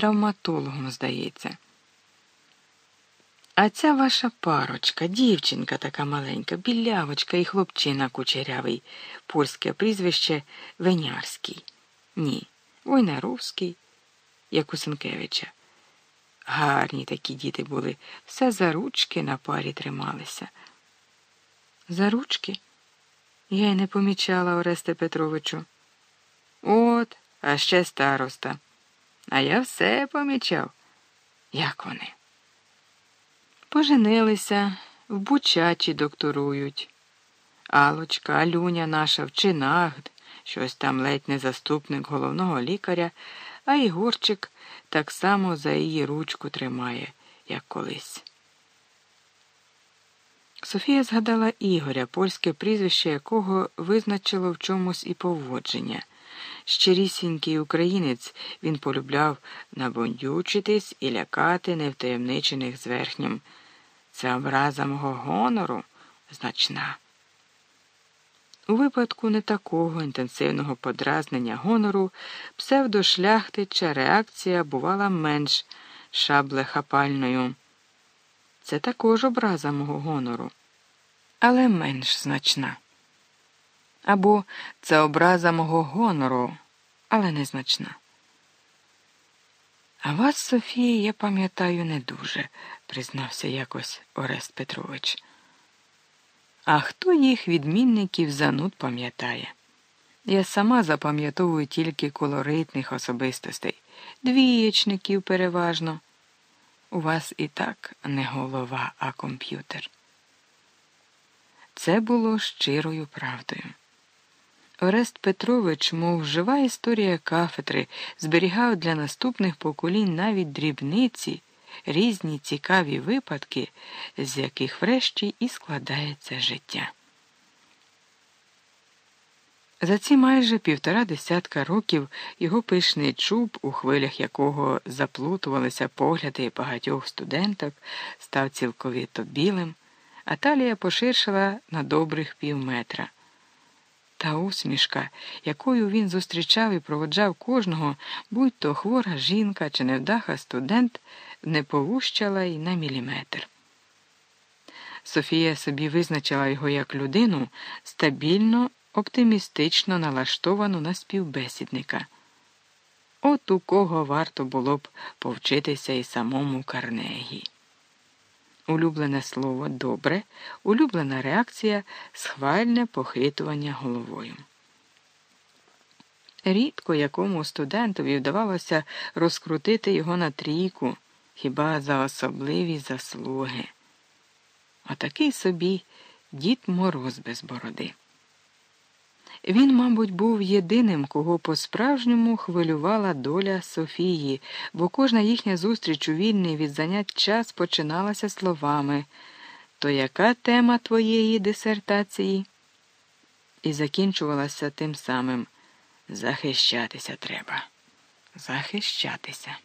травматологом, здається. А ця ваша парочка, дівчинка така маленька, білявочка і хлопчина кучерявий, польське прізвище Венярський. Ні, Войнаровський, як у Сенкевича. Гарні такі діти були, все за ручки на парі трималися. За ручки? Я й не помічала Оресте Петровичу. От, а ще староста. А я все помічав. Як вони? Поженилися, в Бучачі докторують. Алочка, Алюня наша в чинагд, щось там ледь не заступник головного лікаря, а Ігорчик так само за її ручку тримає, як колись. Софія згадала Ігоря, польське прізвище якого визначило в чомусь і поводження. Щирісінький українець він полюбляв набондючитись і лякати невтаємничених зверхнім. Це образа мого гонору значна. У випадку не такого інтенсивного подразнення гонору псевдошляхтича реакція бувала менш шаблехапальною. Це також образа мого гонору, але менш значна. Або це образа мого гонору, але незначна. А вас, Софія, я пам'ятаю не дуже, признався якось Орест Петрович. А хто їх відмінників зануд пам'ятає? Я сама запам'ятовую тільки колоритних особистостей, двієчників переважно. У вас і так не голова, а комп'ютер. Це було щирою правдою. Орест Петрович, мов жива історія кафедри, зберігав для наступних поколінь навіть дрібниці, різні цікаві випадки, з яких врешті і складається життя. За ці майже півтора десятка років його пишний чуб, у хвилях якого заплутувалися погляди багатьох студенток, став цілковито білим, а талія поширшила на добрих півметра. Та усмішка, якою він зустрічав і проводжав кожного, будь то хвора жінка чи невдаха студент, не повущала й на міліметр. Софія собі визначила його як людину стабільно, оптимістично налаштовану на співбесідника. От у кого варто було б повчитися і самому Карнегі. Улюблене слово добре, улюблена реакція схвальне похитування головою. Рідко якому студентові вдавалося розкрутити його на трійку хіба за особливі заслуги. Отакий собі дід мороз без бороди. Він, мабуть, був єдиним, кого по-справжньому хвилювала доля Софії, бо кожна їхня зустріч у вільний від занять час починалася словами То яка тема твоєї дисертації? І закінчувалася тим самим захищатися треба. Захищатися.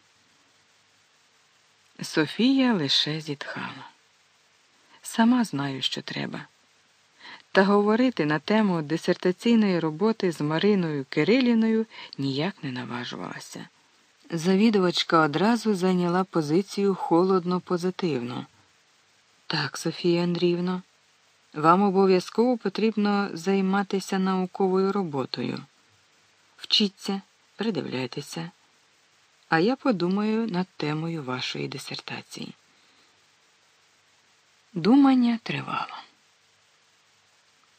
Софія лише зітхала. Сама знаю, що треба та говорити на тему дисертаційної роботи з Мариною Кириліною ніяк не наважувалася. Завідувачка одразу зайняла позицію холодно позитивно. Так, Софія Андріївна, вам обов'язково потрібно займатися науковою роботою. Вчіться, придивляйтеся, а я подумаю над темою вашої дисертації. Думання тривало.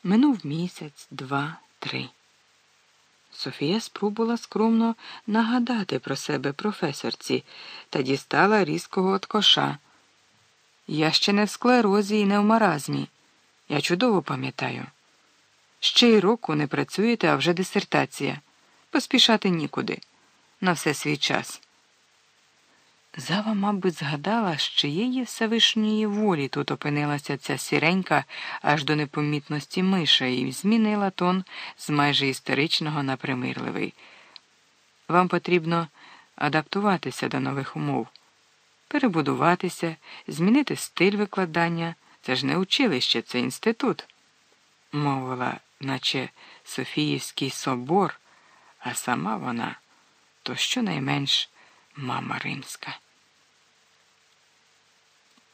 Минув місяць, два, три. Софія спробувала скромно нагадати про себе професорці та дістала різкого от коша. Я ще не в склерозі і не в маразмі. Я чудово пам'ятаю. Ще й року не працюєте, а вже дисертація. Поспішати нікуди. На все свій час. Зава, мабуть, згадала, з чиєї Всевишньої волі тут опинилася ця сіренька аж до непомітності миша і змінила тон з майже істеричного на примирливий. Вам потрібно адаптуватися до нових умов, перебудуватися, змінити стиль викладання. Це ж не училище, це інститут, мовила, наче Софіївський собор, а сама вона то щонайменш мама римська.